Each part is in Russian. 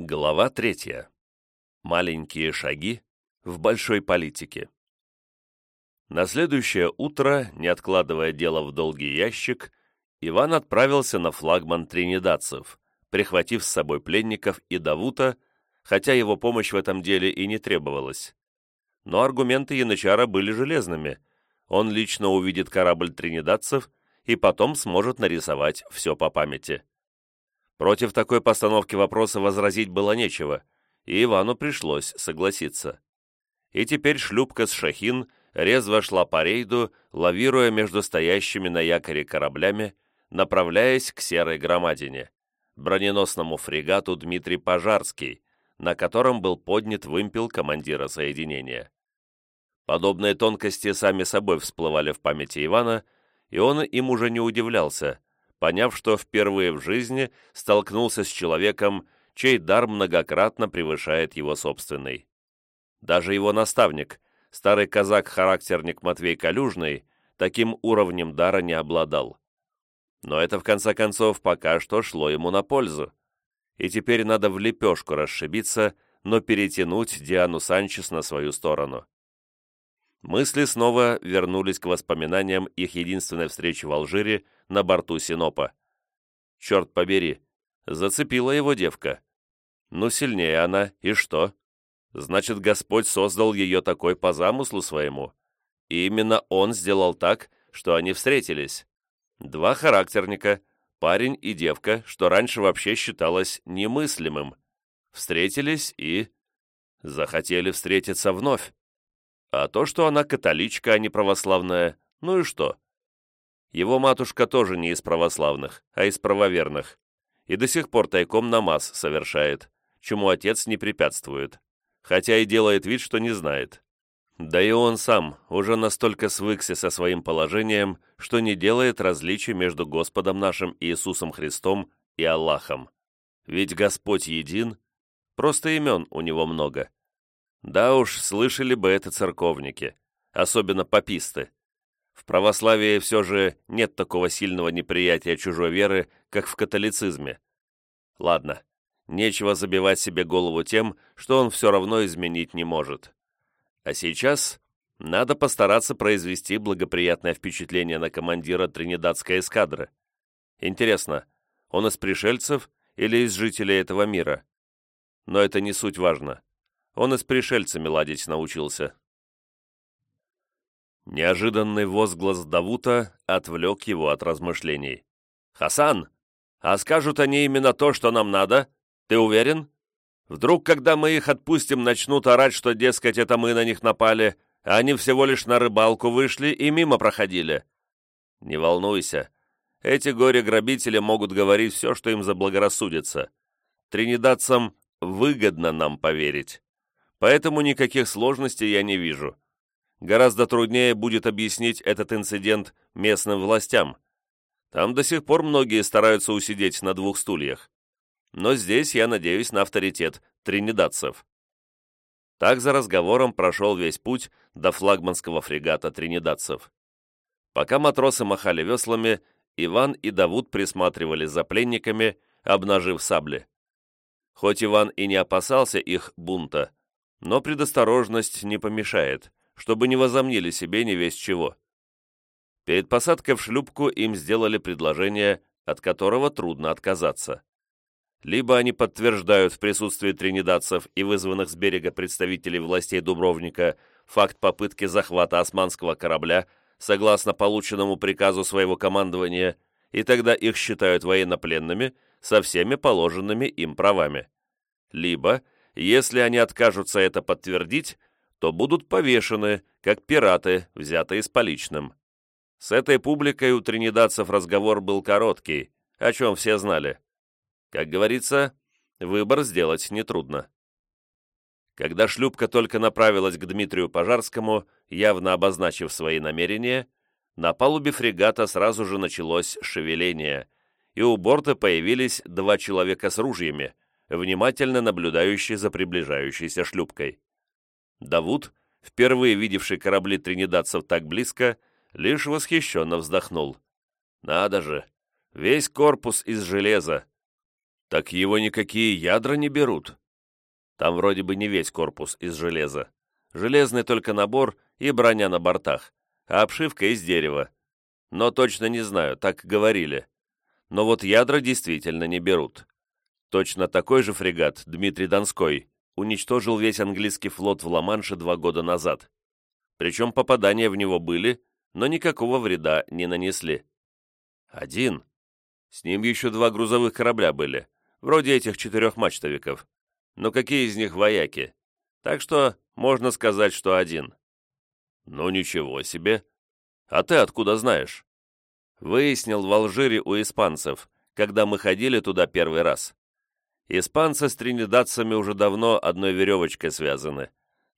Глава третья. Маленькие шаги в большой политике. На следующее утро, не откладывая дело в долгий ящик, Иван отправился на флагман тринидадцев, прихватив с собой пленников и Давута, хотя его помощь в этом деле и не требовалась. Но аргументы Янычара были железными. Он лично увидит корабль тринидадцев и потом сможет нарисовать все по памяти. Против такой постановки вопроса возразить было нечего, и Ивану пришлось согласиться. И теперь шлюпка с Шахин резво шла по рейду, лавируя между стоящими на якоре кораблями, направляясь к серой громадине, броненосному фрегату Дмитрий Пожарский, на котором был поднят вымпел командира соединения. Подобные тонкости сами собой всплывали в памяти Ивана, и он им уже не удивлялся, поняв, что впервые в жизни столкнулся с человеком, чей дар многократно превышает его собственный. Даже его наставник, старый казак-характерник Матвей Калюжный, таким уровнем дара не обладал. Но это, в конце концов, пока что шло ему на пользу. И теперь надо в лепешку расшибиться, но перетянуть Диану Санчес на свою сторону. Мысли снова вернулись к воспоминаниям их единственной встречи в Алжире на борту Синопа. Черт побери, зацепила его девка. Ну, сильнее она, и что? Значит, Господь создал ее такой по замыслу своему. И именно Он сделал так, что они встретились. Два характерника, парень и девка, что раньше вообще считалось немыслимым. Встретились и... захотели встретиться вновь. А то, что она католичка, а не православная, ну и что? Его матушка тоже не из православных, а из правоверных. И до сих пор тайком намаз совершает, чему отец не препятствует. Хотя и делает вид, что не знает. Да и он сам уже настолько свыкся со своим положением, что не делает различий между Господом нашим Иисусом Христом и Аллахом. Ведь Господь един, просто имен у него много. Да уж, слышали бы это церковники, особенно пописты. В православии все же нет такого сильного неприятия чужой веры, как в католицизме. Ладно, нечего забивать себе голову тем, что он все равно изменить не может. А сейчас надо постараться произвести благоприятное впечатление на командира Тринидадской эскадры. Интересно, он из пришельцев или из жителей этого мира? Но это не суть важно. Он и с пришельцами ладить научился. Неожиданный возглас Давута отвлек его от размышлений. «Хасан, а скажут они именно то, что нам надо? Ты уверен? Вдруг, когда мы их отпустим, начнут орать, что, дескать, это мы на них напали, а они всего лишь на рыбалку вышли и мимо проходили?» «Не волнуйся. Эти горе-грабители могут говорить все, что им заблагорассудится. Тринидадцам выгодно нам поверить. Поэтому никаких сложностей я не вижу. Гораздо труднее будет объяснить этот инцидент местным властям. Там до сих пор многие стараются усидеть на двух стульях. Но здесь я надеюсь на авторитет тринидадцев. Так за разговором прошел весь путь до флагманского фрегата тринидадцев. Пока матросы махали веслами, Иван и Давуд присматривали за пленниками, обнажив сабли. Хоть Иван и не опасался их бунта, но предосторожность не помешает, чтобы не возомнили себе не весь чего. Перед посадкой в шлюпку им сделали предложение, от которого трудно отказаться. Либо они подтверждают в присутствии тринидадцев и вызванных с берега представителей властей Дубровника факт попытки захвата османского корабля согласно полученному приказу своего командования, и тогда их считают военнопленными со всеми положенными им правами. Либо – если они откажутся это подтвердить, то будут повешены, как пираты, взятые с поличным. С этой публикой у тринидадцев разговор был короткий, о чем все знали. Как говорится, выбор сделать нетрудно. Когда шлюпка только направилась к Дмитрию Пожарскому, явно обозначив свои намерения, на палубе фрегата сразу же началось шевеление, и у борта появились два человека с ружьями – внимательно наблюдающий за приближающейся шлюпкой. Давуд, впервые видевший корабли тринидадцев так близко, лишь восхищенно вздохнул. «Надо же! Весь корпус из железа! Так его никакие ядра не берут. Там вроде бы не весь корпус из железа. Железный только набор и броня на бортах, а обшивка из дерева. Но точно не знаю, так говорили. Но вот ядра действительно не берут. Точно такой же фрегат, Дмитрий Донской, уничтожил весь английский флот в Ла-Манше два года назад. Причем попадания в него были, но никакого вреда не нанесли. Один. С ним еще два грузовых корабля были, вроде этих четырехмачтовиков. Но какие из них вояки? Так что можно сказать, что один. Ну ничего себе. А ты откуда знаешь? Выяснил в Алжире у испанцев, когда мы ходили туда первый раз. Испанцы с тринидадцами уже давно одной веревочкой связаны,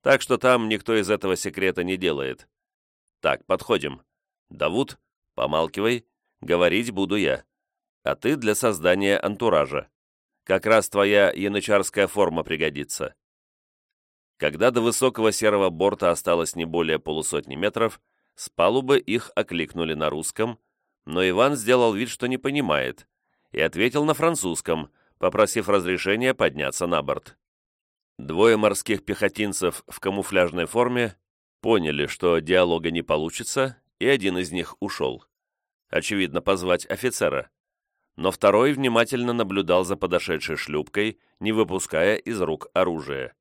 так что там никто из этого секрета не делает. Так, подходим. Давуд, помалкивай, говорить буду я. А ты для создания антуража. Как раз твоя янычарская форма пригодится. Когда до высокого серого борта осталось не более полусотни метров, с палубы их окликнули на русском, но Иван сделал вид, что не понимает, и ответил на французском, попросив разрешения подняться на борт. Двое морских пехотинцев в камуфляжной форме поняли, что диалога не получится, и один из них ушел. Очевидно, позвать офицера. Но второй внимательно наблюдал за подошедшей шлюпкой, не выпуская из рук оружия.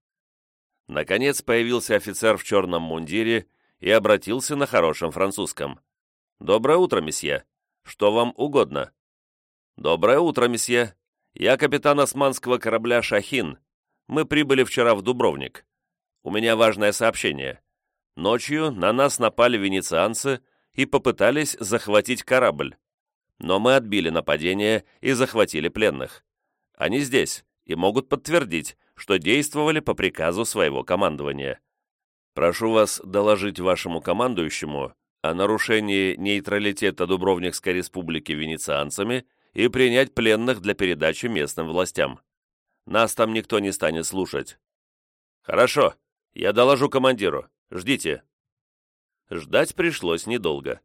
Наконец появился офицер в черном мундире и обратился на хорошем французском. «Доброе утро, месье. Что вам угодно?» «Доброе утро, месье. Я капитан османского корабля «Шахин». Мы прибыли вчера в Дубровник. У меня важное сообщение. Ночью на нас напали венецианцы и попытались захватить корабль. Но мы отбили нападение и захватили пленных. Они здесь и могут подтвердить, что действовали по приказу своего командования. Прошу вас доложить вашему командующему о нарушении нейтралитета Дубровникской республики венецианцами – и принять пленных для передачи местным властям. Нас там никто не станет слушать. Хорошо, я доложу командиру. Ждите. Ждать пришлось недолго.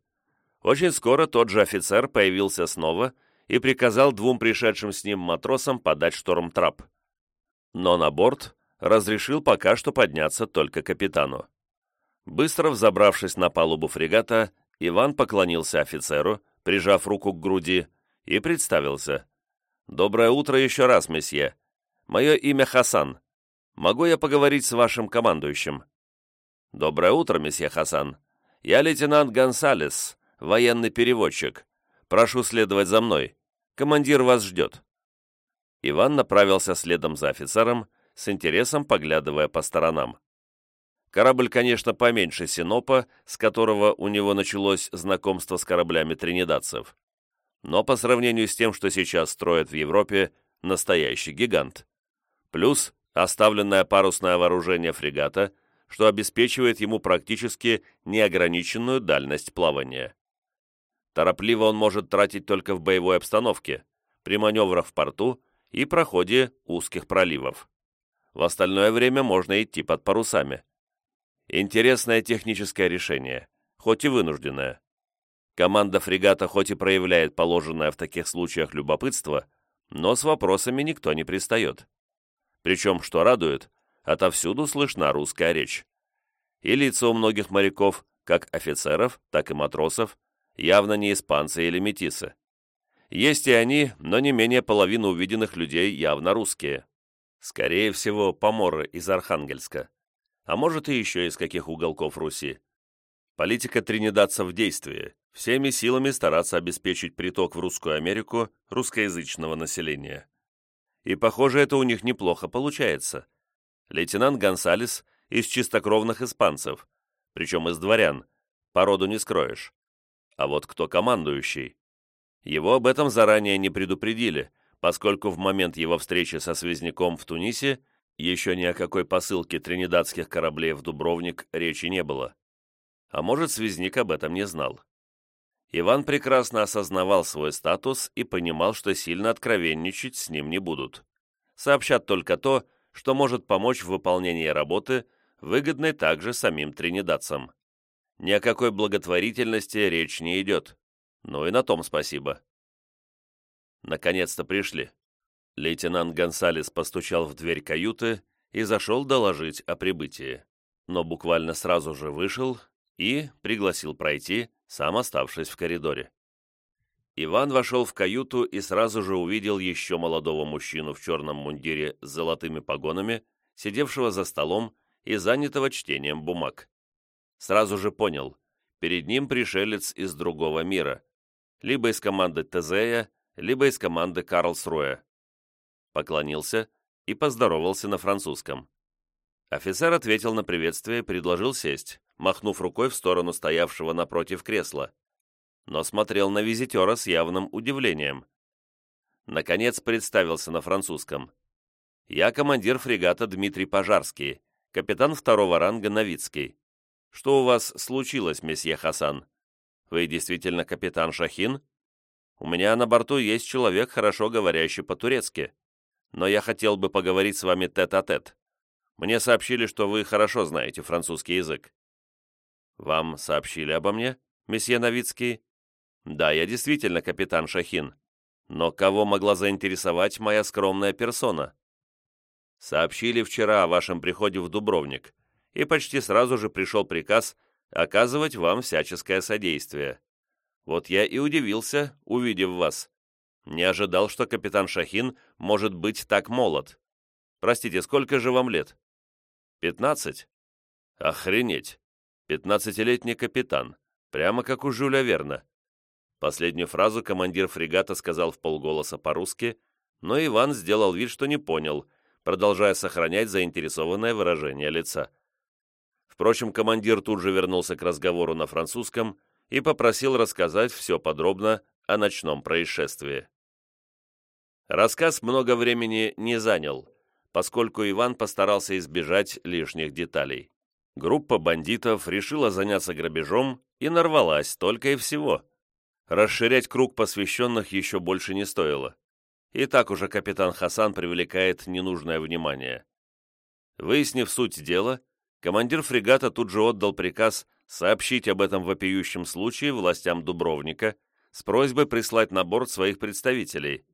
Очень скоро тот же офицер появился снова и приказал двум пришедшим с ним матросам подать шторм-трап. Но на борт разрешил пока что подняться только капитану. Быстро взобравшись на палубу фрегата, Иван поклонился офицеру, прижав руку к груди, и представился. «Доброе утро еще раз, месье. Мое имя Хасан. Могу я поговорить с вашим командующим?» «Доброе утро, месье Хасан. Я лейтенант Гонсалес, военный переводчик. Прошу следовать за мной. Командир вас ждет». Иван направился следом за офицером, с интересом поглядывая по сторонам. Корабль, конечно, поменьше Синопа, с которого у него началось знакомство с кораблями тринидадцев но по сравнению с тем, что сейчас строят в Европе, настоящий гигант. Плюс оставленное парусное вооружение фрегата, что обеспечивает ему практически неограниченную дальность плавания. Торопливо он может тратить только в боевой обстановке, при маневрах в порту и проходе узких проливов. В остальное время можно идти под парусами. Интересное техническое решение, хоть и вынужденное. Команда фрегата хоть и проявляет положенное в таких случаях любопытство, но с вопросами никто не пристает. Причем, что радует, отовсюду слышна русская речь. И лица у многих моряков, как офицеров, так и матросов, явно не испанцы или метисы. Есть и они, но не менее половины увиденных людей явно русские. Скорее всего, поморы из Архангельска. А может и еще из каких уголков Руси. Политика тринидадцев в действии всеми силами стараться обеспечить приток в Русскую Америку русскоязычного населения. И, похоже, это у них неплохо получается. Лейтенант Гонсалес из чистокровных испанцев, причем из дворян, породу не скроешь. А вот кто командующий? Его об этом заранее не предупредили, поскольку в момент его встречи со связняком в Тунисе еще ни о какой посылке тринидадских кораблей в Дубровник речи не было. А может, связник об этом не знал. Иван прекрасно осознавал свой статус и понимал, что сильно откровенничать с ним не будут. Сообщат только то, что может помочь в выполнении работы, выгодной также самим тринидадцам. Ни о какой благотворительности речь не идет. Ну и на том спасибо. Наконец-то пришли. Лейтенант Гонсалес постучал в дверь каюты и зашел доложить о прибытии, но буквально сразу же вышел и пригласил пройти, сам оставшись в коридоре. Иван вошел в каюту и сразу же увидел еще молодого мужчину в черном мундире с золотыми погонами, сидевшего за столом и занятого чтением бумаг. Сразу же понял, перед ним пришелец из другого мира, либо из команды Тезея, либо из команды Карлсруэ. Поклонился и поздоровался на французском. Офицер ответил на приветствие и предложил сесть, махнув рукой в сторону стоявшего напротив кресла, но смотрел на визитера с явным удивлением. Наконец представился на французском. «Я командир фрегата Дмитрий Пожарский, капитан второго ранга Новицкий. Что у вас случилось, месье Хасан? Вы действительно капитан Шахин? У меня на борту есть человек, хорошо говорящий по-турецки, но я хотел бы поговорить с вами тет-а-тет. -тет. Мне сообщили, что вы хорошо знаете французский язык». «Вам сообщили обо мне, месье Новицкий?» «Да, я действительно капитан Шахин. Но кого могла заинтересовать моя скромная персона?» «Сообщили вчера о вашем приходе в Дубровник, и почти сразу же пришел приказ оказывать вам всяческое содействие. Вот я и удивился, увидев вас. Не ожидал, что капитан Шахин может быть так молод. Простите, сколько же вам лет? Пятнадцать? Охренеть! Пятнадцатилетний капитан. Прямо как у Жюля Верна. Последнюю фразу командир фрегата сказал в полголоса по-русски, но Иван сделал вид, что не понял, продолжая сохранять заинтересованное выражение лица. Впрочем, командир тут же вернулся к разговору на французском и попросил рассказать все подробно о ночном происшествии. Рассказ много времени не занял, поскольку Иван постарался избежать лишних деталей. Группа бандитов решила заняться грабежом и нарвалась только и всего. Расширять круг посвященных еще больше не стоило. И так уже капитан Хасан привлекает ненужное внимание. Выяснив суть дела, командир фрегата тут же отдал приказ сообщить об этом вопиющем случае властям Дубровника с просьбой прислать на борт своих представителей.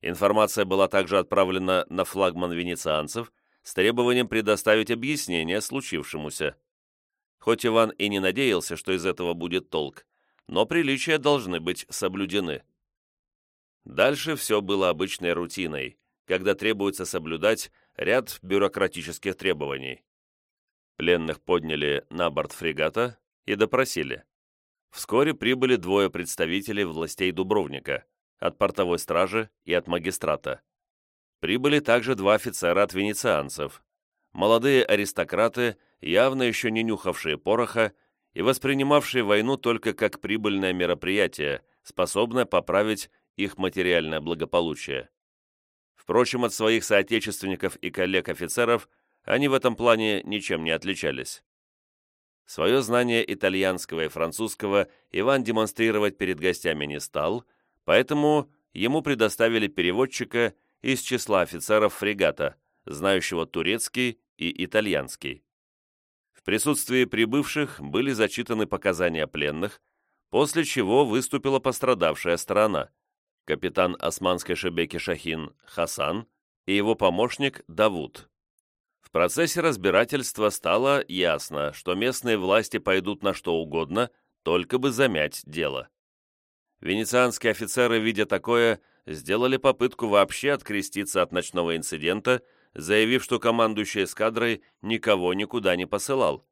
Информация была также отправлена на флагман венецианцев с требованием предоставить объяснение случившемуся. Хоть Иван и не надеялся, что из этого будет толк, но приличия должны быть соблюдены. Дальше все было обычной рутиной, когда требуется соблюдать ряд бюрократических требований. Пленных подняли на борт фрегата и допросили. Вскоре прибыли двое представителей властей Дубровника от портовой стражи и от магистрата. Прибыли также два офицера от венецианцев, молодые аристократы, явно еще не нюхавшие пороха и воспринимавшие войну только как прибыльное мероприятие, способное поправить их материальное благополучие. Впрочем, от своих соотечественников и коллег-офицеров они в этом плане ничем не отличались. Свое знание итальянского и французского Иван демонстрировать перед гостями не стал, Поэтому ему предоставили переводчика из числа офицеров фрегата, знающего турецкий и итальянский. В присутствии прибывших были зачитаны показания пленных, после чего выступила пострадавшая сторона, капитан османской шебеки Шахин Хасан и его помощник Давуд. В процессе разбирательства стало ясно, что местные власти пойдут на что угодно, только бы замять дело. Венецианские офицеры, видя такое, сделали попытку вообще откреститься от ночного инцидента, заявив, что командующий эскадрой никого никуда не посылал.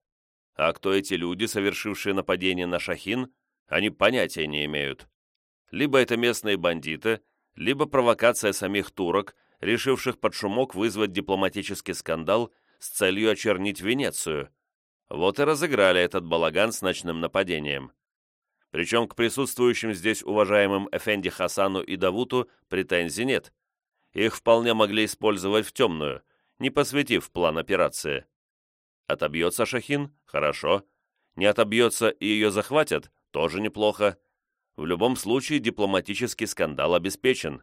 А кто эти люди, совершившие нападение на Шахин, они понятия не имеют. Либо это местные бандиты, либо провокация самих турок, решивших под шумок вызвать дипломатический скандал с целью очернить Венецию. Вот и разыграли этот балаган с ночным нападением. Причем к присутствующим здесь уважаемым Эфенди Хасану и Давуту претензий нет. Их вполне могли использовать в темную, не посвятив план операции. Отобьется Шахин? Хорошо. Не отобьется и ее захватят? Тоже неплохо. В любом случае дипломатический скандал обеспечен.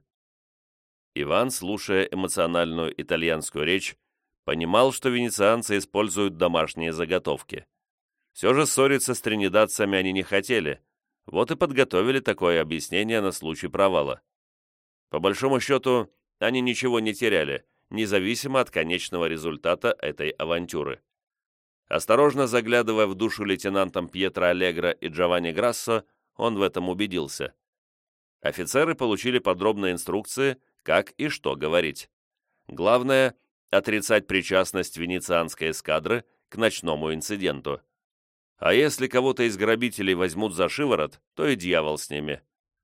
Иван, слушая эмоциональную итальянскую речь, понимал, что венецианцы используют домашние заготовки. Все же ссориться с тринидадцами они не хотели, вот и подготовили такое объяснение на случай провала. По большому счету, они ничего не теряли, независимо от конечного результата этой авантюры. Осторожно заглядывая в душу лейтенантам Пьетро Аллегро и Джованни Грассо, он в этом убедился. Офицеры получили подробные инструкции, как и что говорить. Главное – отрицать причастность венецианской эскадры к ночному инциденту. А если кого-то из грабителей возьмут за шиворот, то и дьявол с ними.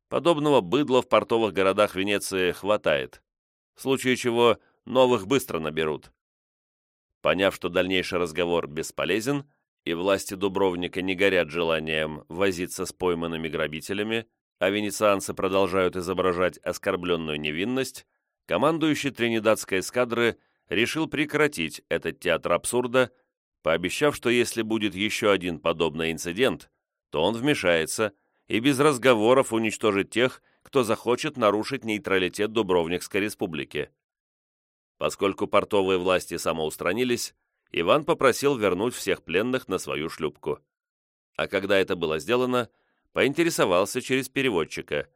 Подобного быдла в портовых городах Венеции хватает. В случае чего новых быстро наберут. Поняв, что дальнейший разговор бесполезен, и власти Дубровника не горят желанием возиться с пойманными грабителями, а венецианцы продолжают изображать оскорбленную невинность, командующий тринидадской эскадры решил прекратить этот театр абсурда, пообещав, что если будет еще один подобный инцидент, то он вмешается и без разговоров уничтожит тех, кто захочет нарушить нейтралитет Дубровникской республики. Поскольку портовые власти самоустранились, Иван попросил вернуть всех пленных на свою шлюпку. А когда это было сделано, поинтересовался через переводчика,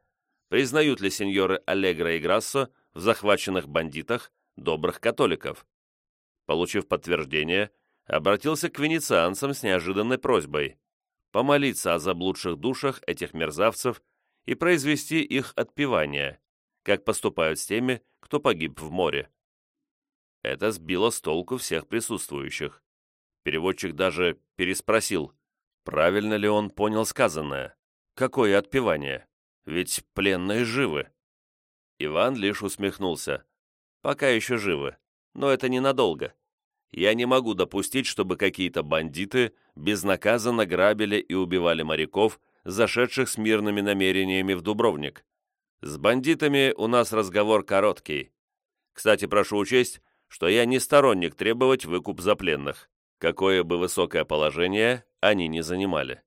признают ли сеньоры Аллегро и Грассо в захваченных бандитах добрых католиков. Получив подтверждение, обратился к венецианцам с неожиданной просьбой помолиться о заблудших душах этих мерзавцев и произвести их отпевание, как поступают с теми, кто погиб в море. Это сбило с толку всех присутствующих. Переводчик даже переспросил, правильно ли он понял сказанное. Какое отпевание? Ведь пленные живы. Иван лишь усмехнулся. Пока еще живы, но это ненадолго. Я не могу допустить, чтобы какие-то бандиты безнаказанно грабили и убивали моряков, зашедших с мирными намерениями в Дубровник. С бандитами у нас разговор короткий. Кстати, прошу учесть, что я не сторонник требовать выкуп за пленных, какое бы высокое положение они не занимали.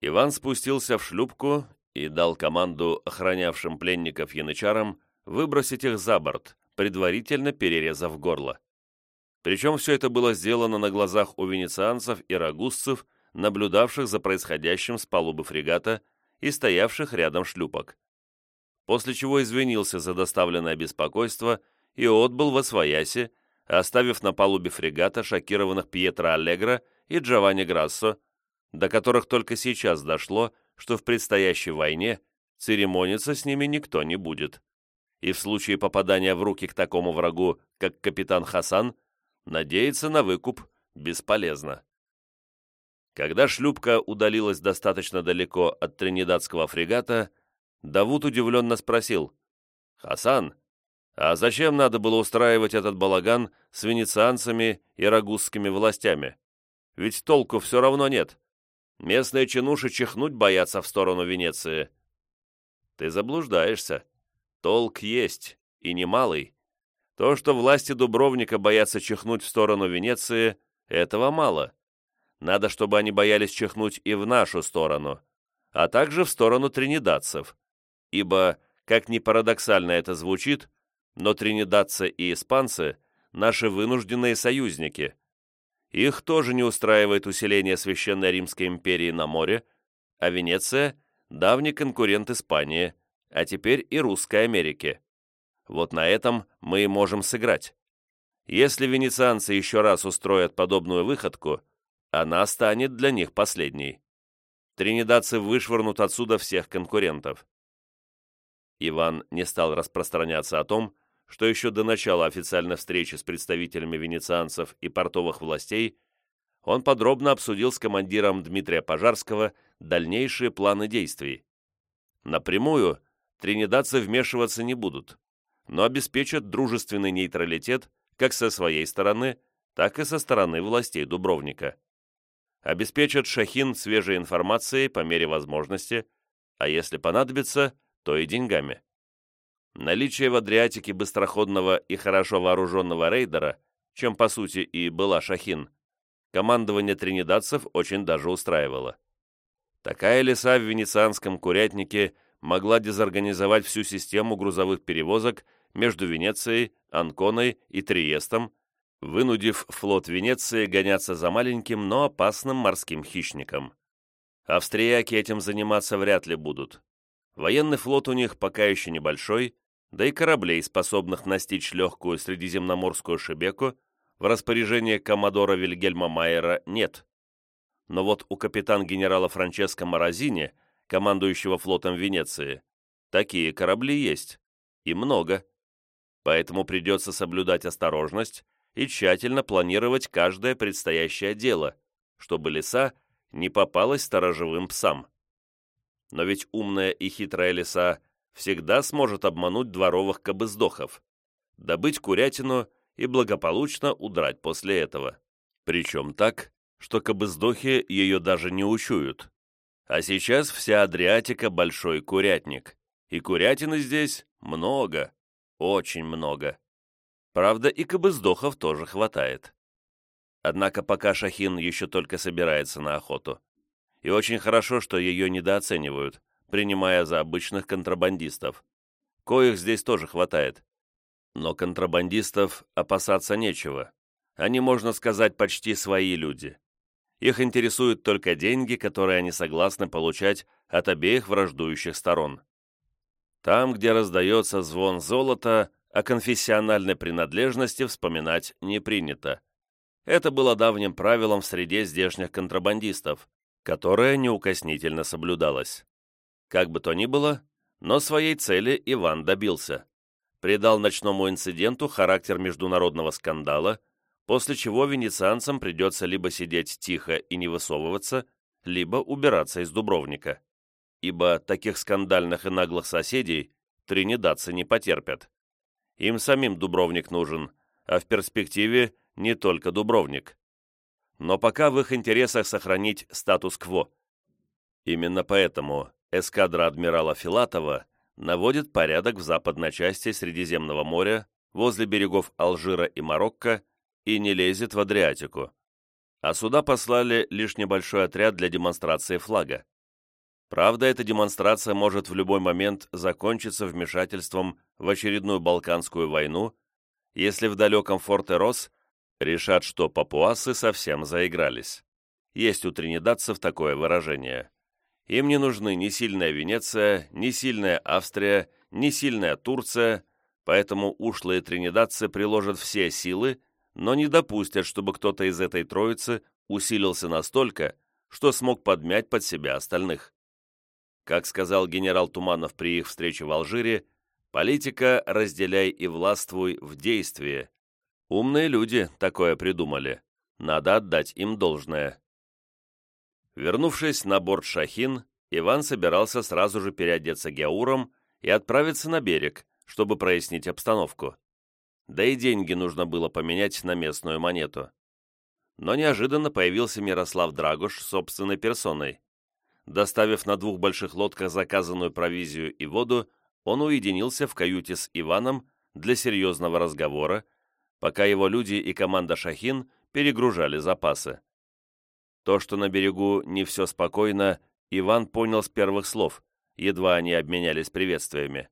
Иван спустился в шлюпку и дал команду охранявшим пленников янычарам выбросить их за борт, предварительно перерезав горло. Причем все это было сделано на глазах у венецианцев и рагузцев, наблюдавших за происходящим с палубы фрегата и стоявших рядом шлюпок. После чего извинился за доставленное беспокойство и отбыл во свояси, оставив на палубе фрегата шокированных Пьетро Аллегро и Джованни Грассо, до которых только сейчас дошло, что в предстоящей войне церемониться с ними никто не будет. И в случае попадания в руки к такому врагу, как капитан Хасан, надеяться на выкуп бесполезно. Когда шлюпка удалилась достаточно далеко от тринидадского фрегата, Давуд удивленно спросил, «Хасан, а зачем надо было устраивать этот балаган с венецианцами и рагузскими властями? Ведь толку все равно нет. Местные чинуши чихнуть боятся в сторону Венеции. Ты заблуждаешься. Толк есть, и немалый. То, что власти Дубровника боятся чихнуть в сторону Венеции, этого мало. Надо, чтобы они боялись чихнуть и в нашу сторону, а также в сторону тринидадцев. Ибо, как ни парадоксально это звучит, но тринидадцы и испанцы – наши вынужденные союзники. Их тоже не устраивает усиление Священной Римской империи на море, а Венеция – давний конкурент Испании, а теперь и Русской Америки. Вот на этом мы и можем сыграть. Если венецианцы еще раз устроят подобную выходку, она станет для них последней. Тринидадцы вышвырнут отсюда всех конкурентов. Иван не стал распространяться о том, что еще до начала официальной встречи с представителями венецианцев и портовых властей он подробно обсудил с командиром Дмитрия Пожарского дальнейшие планы действий. Напрямую тринидадцы вмешиваться не будут, но обеспечат дружественный нейтралитет как со своей стороны, так и со стороны властей Дубровника. Обеспечат Шахин свежей информацией по мере возможности, а если понадобится, то и деньгами. Наличие в Адриатике быстроходного и хорошо вооруженного рейдера, чем по сути и была Шахин, командование тринидадцев очень даже устраивало. Такая леса в венецианском курятнике могла дезорганизовать всю систему грузовых перевозок между Венецией, Анконой и Триестом, вынудив флот Венеции гоняться за маленьким, но опасным морским хищником. Австрияки этим заниматься вряд ли будут. Военный флот у них пока еще небольшой, да и кораблей, способных настичь легкую средиземноморскую шебеку, в распоряжении коммодора Вильгельма Майера нет. Но вот у капитан-генерала Франческо Морозини, командующего флотом Венеции, такие корабли есть, и много. Поэтому придется соблюдать осторожность и тщательно планировать каждое предстоящее дело, чтобы леса не попалась сторожевым псам. Но ведь умная и хитрая лиса всегда сможет обмануть дворовых кобыздохов, добыть курятину и благополучно удрать после этого. Причем так, что кобыздохи ее даже не учуют. А сейчас вся Адриатика – большой курятник, и курятины здесь много, очень много. Правда, и кобыздохов тоже хватает. Однако пока Шахин еще только собирается на охоту. И очень хорошо, что ее недооценивают, принимая за обычных контрабандистов. Коих здесь тоже хватает. Но контрабандистов опасаться нечего. Они, можно сказать, почти свои люди. Их интересуют только деньги, которые они согласны получать от обеих враждующих сторон. Там, где раздается звон золота, о конфессиональной принадлежности вспоминать не принято. Это было давним правилом в среде здешних контрабандистов, которое неукоснительно соблюдалось. Как бы то ни было, но своей цели Иван добился. Придал ночному инциденту характер международного скандала, после чего венецианцам придется либо сидеть тихо и не высовываться, либо убираться из Дубровника. Ибо таких скандальных и наглых соседей тринидадцы не потерпят. Им самим Дубровник нужен, а в перспективе не только Дубровник. Но пока в их интересах сохранить статус-кво. Именно поэтому эскадра адмирала Филатова наводит порядок в западной части Средиземного моря, возле берегов Алжира и Марокко, и не лезет в Адриатику. А сюда послали лишь небольшой отряд для демонстрации флага. Правда, эта демонстрация может в любой момент закончиться вмешательством в очередную Балканскую войну, если в далеком Форте-Рос решат, что папуасы совсем заигрались. Есть у тринидадцев такое выражение. Им не нужны ни сильная Венеция, ни сильная Австрия, ни сильная Турция, поэтому ушлые тринидадцы приложат все силы, но не допустят, чтобы кто-то из этой троицы усилился настолько, что смог подмять под себя остальных. Как сказал генерал Туманов при их встрече в Алжире, политика «разделяй и властвуй в действии». Умные люди такое придумали. Надо отдать им должное. Вернувшись на борт «Шахин», Иван собирался сразу же переодеться геуром и отправиться на берег, чтобы прояснить обстановку. Да и деньги нужно было поменять на местную монету. Но неожиданно появился Мирослав Драгуш собственной персоной. Доставив на двух больших лодках заказанную провизию и воду, он уединился в каюте с Иваном для серьезного разговора, пока его люди и команда «Шахин» перегружали запасы. То, что на берегу не все спокойно, Иван понял с первых слов, едва они обменялись приветствиями.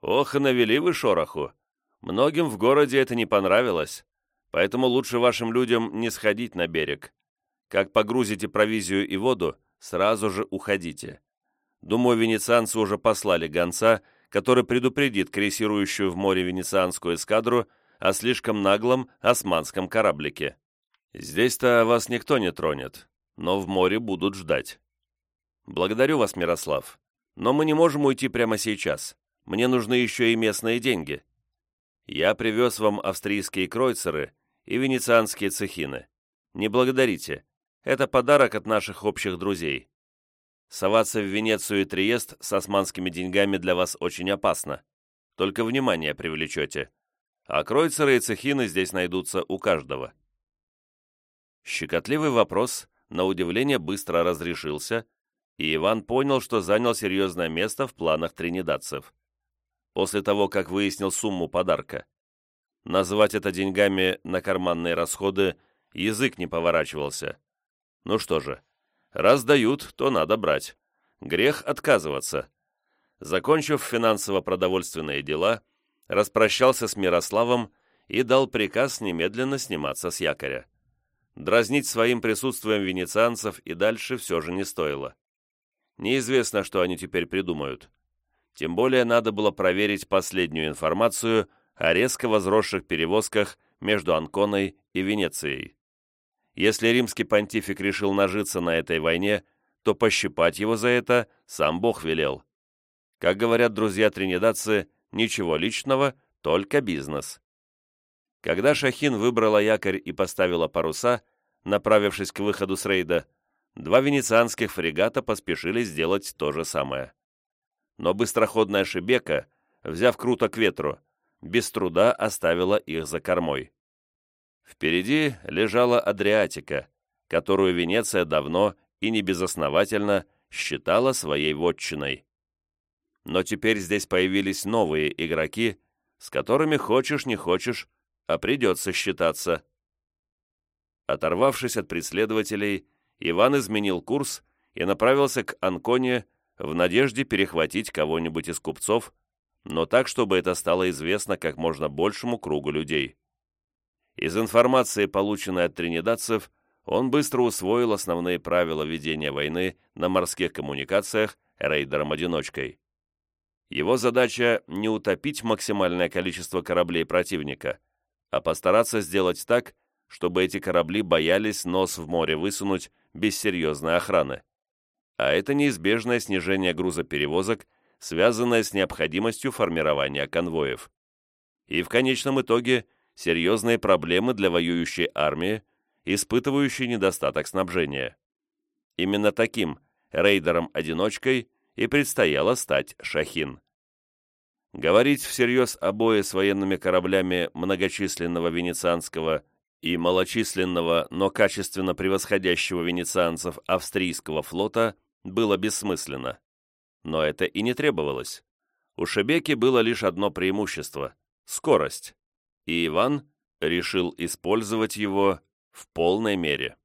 «Ох, навели вы шороху! Многим в городе это не понравилось, поэтому лучше вашим людям не сходить на берег. Как погрузите провизию и воду, сразу же уходите. Думаю, венецианцы уже послали гонца, который предупредит крейсирующую в море венецианскую эскадру о слишком наглом османском кораблике. Здесь-то вас никто не тронет, но в море будут ждать. Благодарю вас, Мирослав, но мы не можем уйти прямо сейчас. Мне нужны еще и местные деньги. Я привез вам австрийские кройцеры и венецианские цехины. Не благодарите. Это подарок от наших общих друзей. Соваться в Венецию и Триест с османскими деньгами для вас очень опасно. Только внимание привлечете. А кройцеры и цехины здесь найдутся у каждого. Щекотливый вопрос, на удивление, быстро разрешился, и Иван понял, что занял серьезное место в планах тринидадцев. После того, как выяснил сумму подарка. Назвать это деньгами на карманные расходы язык не поворачивался. Ну что же, раз дают, то надо брать. Грех отказываться. Закончив финансово-продовольственные дела, распрощался с Мирославом и дал приказ немедленно сниматься с якоря. Дразнить своим присутствием венецианцев и дальше все же не стоило. Неизвестно, что они теперь придумают. Тем более надо было проверить последнюю информацию о резко возросших перевозках между Анконой и Венецией. Если римский понтифик решил нажиться на этой войне, то пощипать его за это сам Бог велел. Как говорят друзья тринидадцы, ничего личного, только бизнес. Когда Шахин выбрала якорь и поставила паруса, направившись к выходу с рейда, два венецианских фрегата поспешили сделать то же самое. Но быстроходная Шебека, взяв круто к ветру, без труда оставила их за кормой. Впереди лежала Адриатика, которую Венеция давно и небезосновательно считала своей вотчиной. Но теперь здесь появились новые игроки, с которыми хочешь не хочешь, а придется считаться. Оторвавшись от преследователей, Иван изменил курс и направился к Анконе в надежде перехватить кого-нибудь из купцов, но так, чтобы это стало известно как можно большему кругу людей. Из информации, полученной от тринидадцев, он быстро усвоил основные правила ведения войны на морских коммуникациях рейдером-одиночкой. Его задача не утопить максимальное количество кораблей противника, а постараться сделать так, чтобы эти корабли боялись нос в море высунуть без серьезной охраны. А это неизбежное снижение грузоперевозок, связанное с необходимостью формирования конвоев. И в конечном итоге серьезные проблемы для воюющей армии, испытывающей недостаток снабжения. Именно таким рейдером-одиночкой и предстояло стать Шахин. Говорить всерьез о бое с военными кораблями многочисленного венецианского и малочисленного, но качественно превосходящего венецианцев австрийского флота было бессмысленно. Но это и не требовалось. У Шебеки было лишь одно преимущество – скорость, и Иван решил использовать его в полной мере.